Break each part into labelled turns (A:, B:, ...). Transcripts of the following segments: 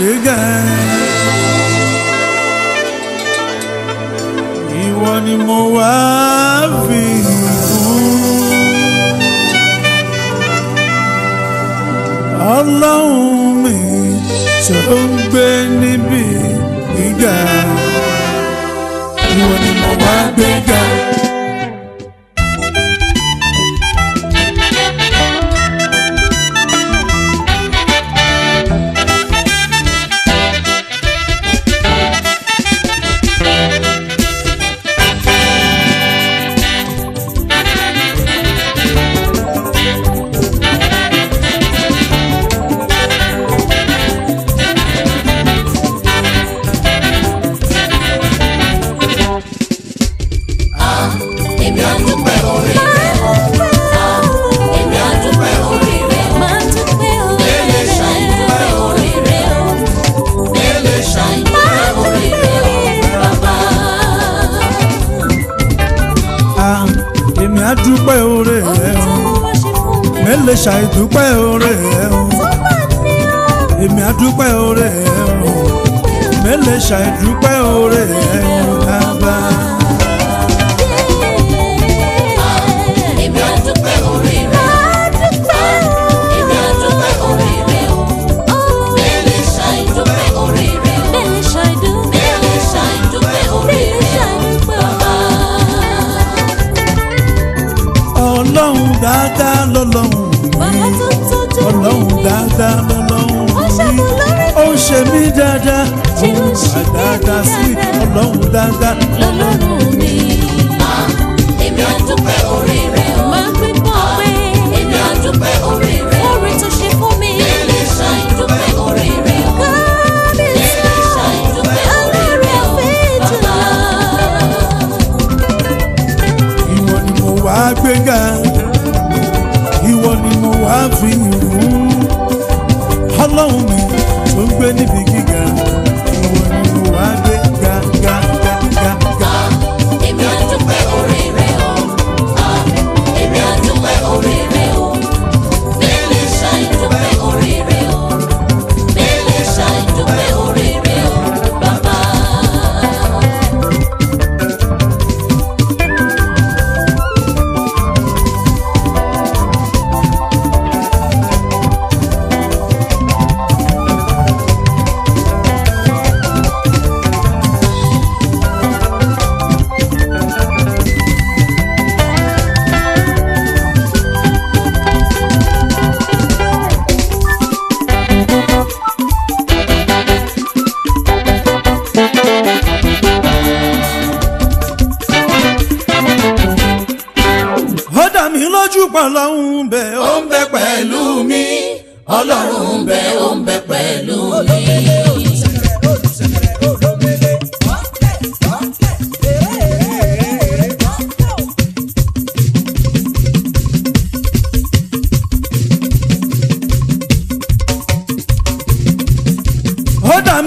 A: gẹ́gẹ́. Ìwọ ni mo wá fi fún. Ọlọ́run mi tó ń gbé níbi gíga. Ìwọ ni mo wá gbéga.
B: dúpẹ́ oore rẹ o mẹ́lẹ̀ ṣàì dúpẹ́ oore rẹ o
A: èmi á dúpẹ́ oore rẹ o mẹ́lẹ̀ ṣàì dúpẹ́ oore rẹ. dáadáa sí mi ọlọ́run dáadáa lọ́lọ́run mi. Ah, èmi á
B: dúpẹ́ orí rẹ o. máa ń pín pọ̀ ah, pé. èmi á dúpẹ́ orí rẹ o. orí tó ṣe fún mi. èmi ṣàì dúpẹ́ orí rẹ o. kábíyèsí ṣàì dúpẹ́ orí
A: rẹ o. bàbá. ìwọ ni mo wá gbéga ìwọ ni mo wá fi yìn fún ọlọ́run mi tó ń gbé níbi kí. pọ̀ lọ́hùn bẹ̀. ó ń bẹ pẹ̀lú mi ọlọ́run ń bẹ ó ń bẹ pẹ̀lú mi.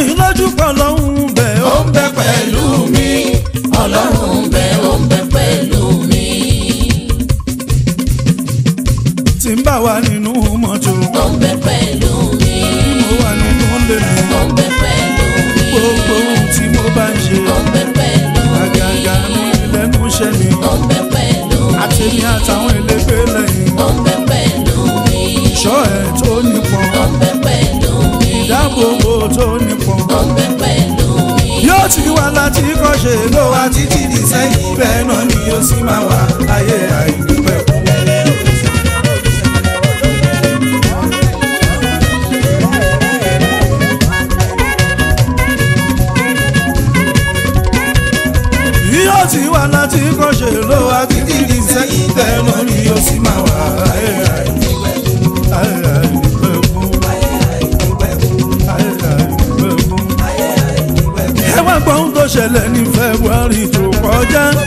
A: mi lójú kan lọ́hùn-ún bẹ̀. ó ń bẹ pẹ̀lú mi ọlọ́run bẹ̀. ṣèyí àtàwọn elégbè lẹ́yìn. ó ń bẹ pẹ̀lú mi. ìṣọ́ ẹ̀ tó nípọn. ó ń bẹ pẹ̀lú mi. ìdáàbòbò tó nípọn. ó ń bẹ pẹ̀lú mi. yóò ti wá láti kọ́ ṣe ló wá títí di sẹ́yìn bẹ́ẹ̀ náà ni yóò sì máa wà ayé àìdúpẹ́ yóò ti wá láti kọ́ ló wá dídì sẹ́yìn tẹ́ mọ́ rí o sì máa wà ẹ wá gbọ́n tó ṣẹlẹ̀ ní February
B: tó kọjá.